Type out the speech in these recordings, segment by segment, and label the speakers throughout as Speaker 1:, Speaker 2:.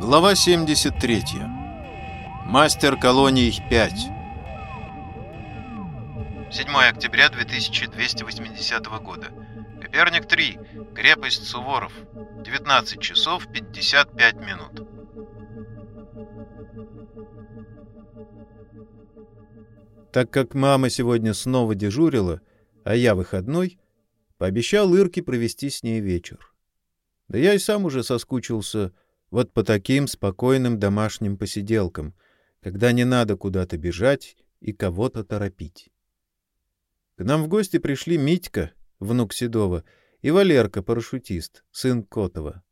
Speaker 1: Глава 73. Мастер колоний 5. 7 октября 2280 года. Коперник 3. Крепость Суворов. 19 часов 55 минут. Так как мама сегодня снова дежурила, а я выходной, пообещал Ирке провести с ней вечер. Да я и сам уже соскучился вот по таким спокойным домашним посиделкам, когда не надо куда-то бежать и кого-то торопить. К нам в гости пришли Митька, внук Седова, и Валерка, парашютист, сын Котова.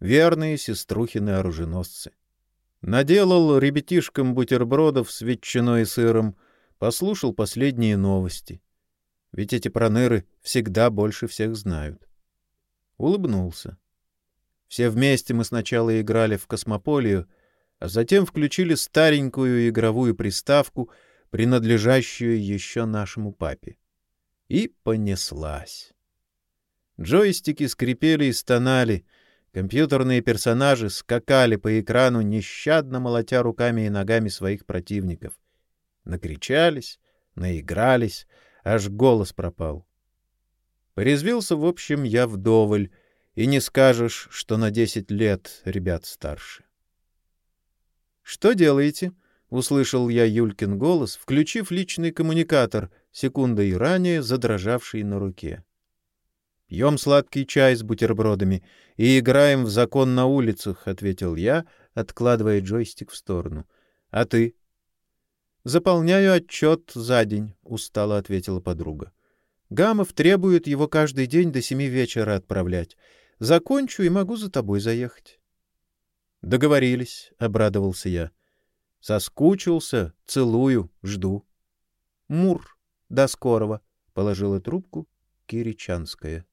Speaker 1: Верные сеструхины-оруженосцы. Наделал ребятишкам бутербродов с ветчиной и сыром, послушал последние новости. Ведь эти проныры всегда больше всех знают. Улыбнулся. Все вместе мы сначала играли в космополию, а затем включили старенькую игровую приставку, принадлежащую еще нашему папе. И понеслась. Джойстики скрипели и стонали, компьютерные персонажи скакали по экрану, нещадно молотя руками и ногами своих противников. Накричались, наигрались, аж голос пропал. Порезвился, в общем, я вдоволь, и не скажешь, что на десять лет ребят старше. «Что делаете?» — услышал я Юлькин голос, включив личный коммуникатор, секундой ранее задрожавший на руке. «Пьем сладкий чай с бутербродами и играем в закон на улицах», — ответил я, откладывая джойстик в сторону. «А ты?» «Заполняю отчет за день», — устало ответила подруга. «Гамов требует его каждый день до семи вечера отправлять. Закончу и могу за тобой заехать. Договорились, обрадовался я. Соскучился, целую, жду. Мур, до скорого, положила трубку Киричанская.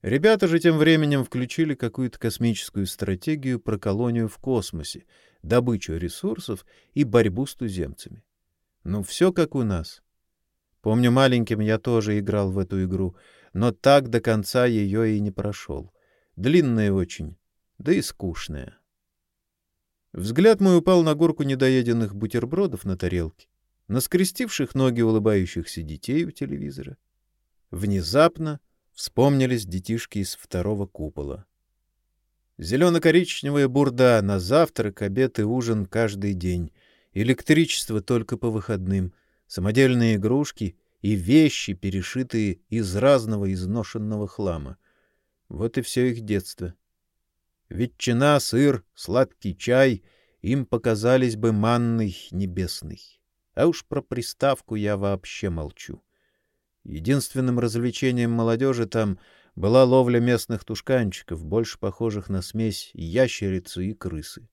Speaker 1: Ребята же тем временем включили какую-то космическую стратегию про колонию в космосе, добычу ресурсов и борьбу с туземцами. Ну, все как у нас. Помню, маленьким я тоже играл в эту игру, но так до конца ее и не прошел. Длинная очень, да и скучная. Взгляд мой упал на горку недоеденных бутербродов на тарелке, на скрестивших ноги улыбающихся детей у телевизора. Внезапно вспомнились детишки из второго купола. Зелено-коричневая бурда на завтрак, обед и ужин каждый день, электричество только по выходным, самодельные игрушки и вещи, перешитые из разного изношенного хлама. Вот и все их детство. Ветчина, сыр, сладкий чай им показались бы манной небесной. А уж про приставку я вообще молчу. Единственным развлечением молодежи там была ловля местных тушканчиков, больше похожих на смесь ящерицы и крысы.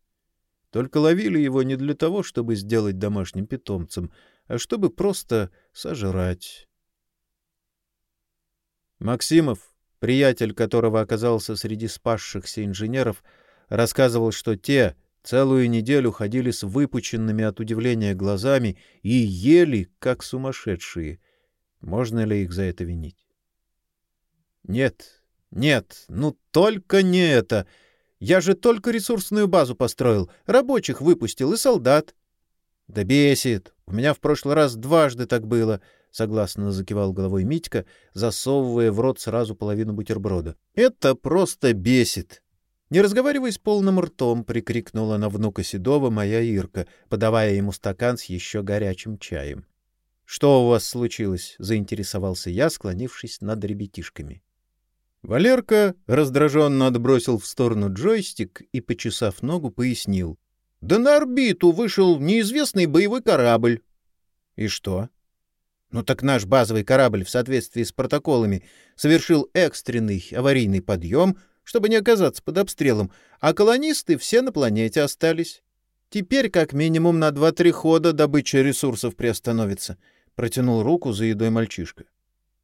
Speaker 1: Только ловили его не для того, чтобы сделать домашним питомцем, а чтобы просто сожрать. Максимов, приятель которого оказался среди спасшихся инженеров, рассказывал, что те целую неделю ходили с выпученными от удивления глазами и ели, как сумасшедшие. Можно ли их за это винить? Нет, нет, ну только не это. Я же только ресурсную базу построил, рабочих выпустил и солдат. Да бесит. У меня в прошлый раз дважды так было, согласно закивал головой Митька, засовывая в рот сразу половину бутерброда. Это просто бесит. Не разговаривай с полным ртом, прикрикнула на внука Седова моя Ирка, подавая ему стакан с еще горячим чаем. Что у вас случилось? заинтересовался я, склонившись над ребятишками. Валерка раздраженно отбросил в сторону джойстик и, почесав ногу, пояснил: да на орбиту вышел неизвестный боевой корабль. И что? Ну так наш базовый корабль в соответствии с протоколами совершил экстренный аварийный подъем, чтобы не оказаться под обстрелом, а колонисты все на планете остались. Теперь как минимум на два-три хода добыча ресурсов приостановится. Протянул руку за едой мальчишка.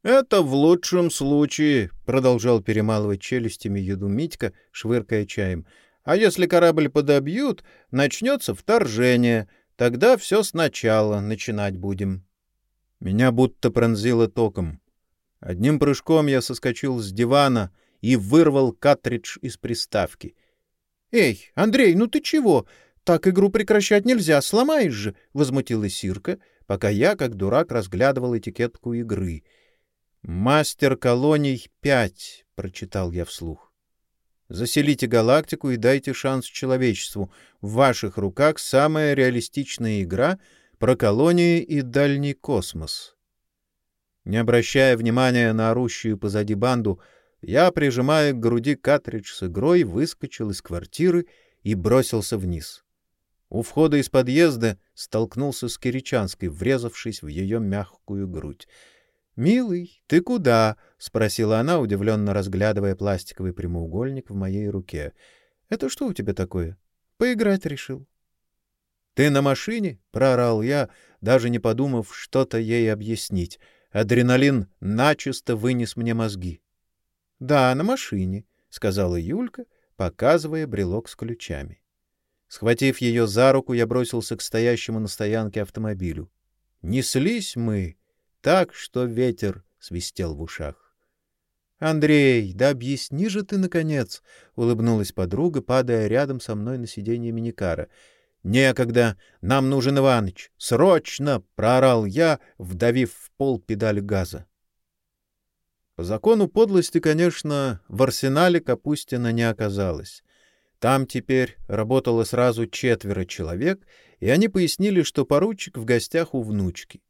Speaker 1: Это в лучшем случае, продолжал перемалывать челюстями еду Митька, швыркая чаем. А если корабль подобьют, начнется вторжение. Тогда все сначала начинать будем. Меня будто пронзило током. Одним прыжком я соскочил с дивана и вырвал картридж из приставки.
Speaker 2: Эй, Андрей, ну ты чего? Так игру прекращать нельзя, сломаешь же, — возмутилась Сирка, пока я, как дурак, разглядывал этикетку игры. «Мастер колоний пять», — прочитал я вслух. «Заселите галактику и дайте шанс человечеству. В ваших руках самая реалистичная игра про колонии и дальний космос». Не обращая внимания на орущую позади банду, я, прижимая к груди картридж с игрой, выскочил из квартиры и бросился вниз. У входа из подъезда столкнулся с Киричанской, врезавшись в ее мягкую грудь. «Милый, ты куда?» — спросила она, удивленно разглядывая пластиковый прямоугольник в моей руке. «Это что у тебя такое? Поиграть решил?» «Ты на машине?» — проорал я, даже не подумав что-то ей объяснить. Адреналин начисто вынес мне мозги. «Да, на машине», — сказала Юлька, показывая брелок с ключами. Схватив ее за руку, я бросился к стоящему на стоянке автомобилю. Неслись мы так, что ветер свистел в ушах. «Андрей, да объясни же ты, наконец!» — улыбнулась подруга, падая рядом со мной на сиденье миникара. «Некогда! Нам нужен Иваныч! Срочно!» — проорал я, вдавив в пол педаль газа. По закону подлости, конечно, в арсенале Капустина не оказалось. Там теперь работало сразу четверо человек, и они пояснили, что поручик в гостях у внучки.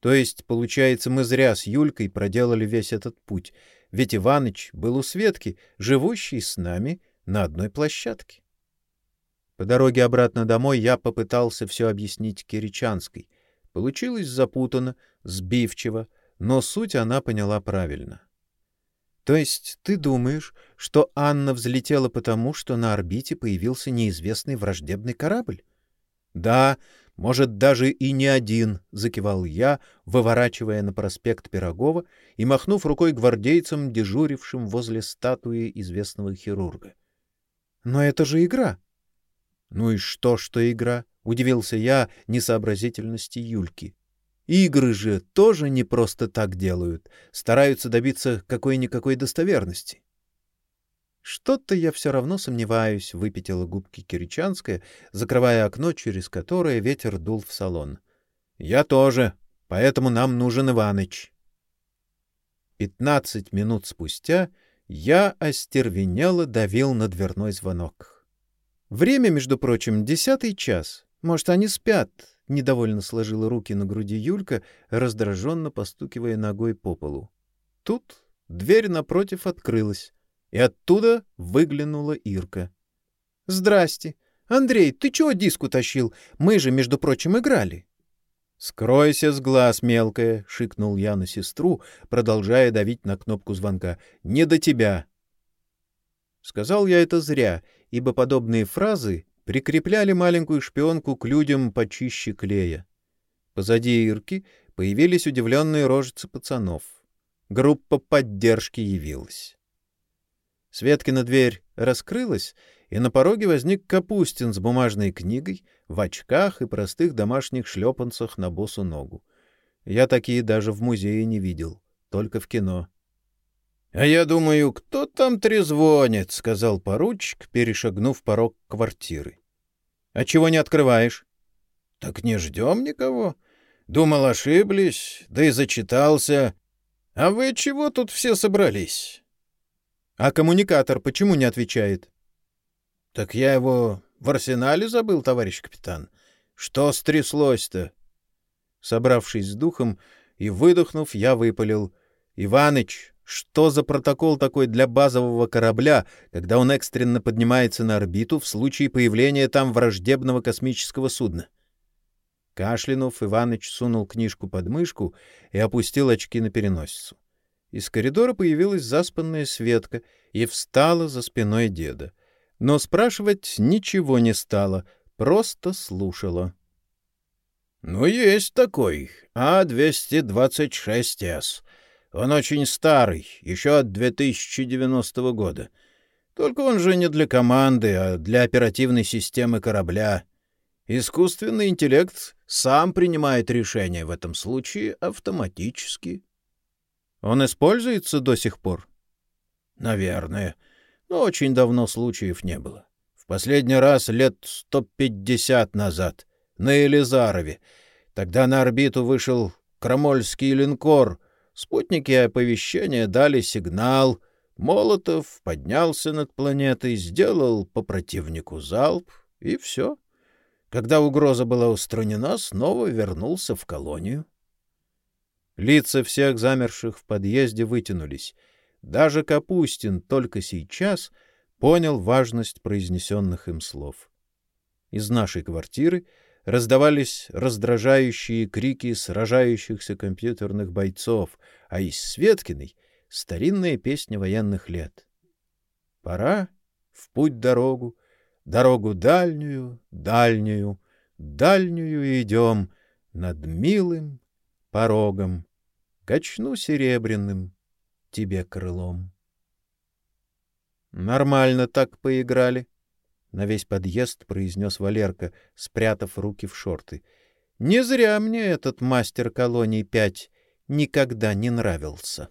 Speaker 2: То есть, получается, мы зря с Юлькой проделали весь этот путь, ведь Иваныч был у Светки, живущий с нами на одной площадке. По дороге обратно домой я попытался все объяснить Киричанской. Получилось запутанно, сбивчиво, но суть она поняла правильно. То есть ты думаешь, что Анна взлетела потому, что на орбите появился неизвестный враждебный корабль? Да, может, даже и не один, закивал я, выворачивая на проспект Пирогова и махнув рукой гвардейцам, дежурившим возле статуи известного хирурга. Но это же игра. Ну и что, что игра? удивился я несообразительности Юльки. Игры же тоже не просто так делают, стараются добиться какой-никакой достоверности. Что-то я все равно сомневаюсь, выпятила губки Киричанская, закрывая окно, через которое ветер дул в салон. Я тоже, поэтому нам нужен Иваныч. Пятнадцать минут спустя я остервенело давил на дверной звонок. Время, между прочим, десятый час. Может, они спят, Недовольно сложила руки на груди Юлька, раздраженно постукивая ногой по полу. Тут дверь напротив открылась, и оттуда выглянула Ирка. — Здрасте. Андрей, ты чего диску тащил? Мы же, между прочим, играли. — Скройся с глаз, мелкая, — шикнул я на сестру, продолжая давить на кнопку звонка. — Не до тебя. Сказал я это зря, ибо подобные фразы прикрепляли маленькую шпионку к людям почище клея. Позади Ирки появились удивленные рожицы пацанов. Группа поддержки явилась. Светкина дверь раскрылась, и на пороге возник Капустин с бумажной книгой, в очках и простых домашних шлепанцах на босу ногу. Я такие даже в музее не видел, только в кино. — А я думаю, кто там трезвонит, — сказал поручик, перешагнув порог квартиры. А чего не открываешь? — Так не ждем никого. Думал, ошиблись, да и зачитался. А вы чего тут все собрались? — А коммуникатор почему не отвечает? — Так я его в арсенале забыл, товарищ капитан. Что стряслось-то? Собравшись с духом и выдохнув, я выпалил. — Иваныч, что за протокол такой для базового корабля, когда он экстренно поднимается на орбиту в случае появления там враждебного космического судна? Кашлянув, Иваныч сунул книжку под мышку и опустил очки на переносицу. Из коридора появилась заспанная Светка и встала за спиной деда. Но спрашивать ничего не стала, просто слушала. — Ну, есть такой, А-226С. Он очень старый, еще от 2090 года. Только он же не для команды, а для оперативной системы корабля. Искусственный интеллект сам принимает решения в этом случае автоматически. Он используется до сих пор? Наверное. Но очень давно случаев не было. В
Speaker 1: последний раз лет сто пятьдесят назад, на Елизарове. Тогда на орбиту вышел Крамольский линкор. Спутники оповещения дали сигнал. Молотов поднялся над планетой, сделал по противнику залп, и все. Когда угроза была устранена, снова вернулся в колонию.
Speaker 2: Лица всех замерших в подъезде вытянулись. Даже Капустин только сейчас понял важность произнесенных им слов. Из нашей квартиры раздавались раздражающие крики сражающихся компьютерных бойцов, а из Светкиной — старинная песня военных лет. Пора в путь-дорогу, дорогу дальнюю, дальнюю, дальнюю идем над милым порогом, качну серебряным тебе крылом. Нормально так поиграли, на весь подъезд произнес Валерка, спрятав руки в шорты. Не зря мне этот мастер колоний пять никогда не нравился.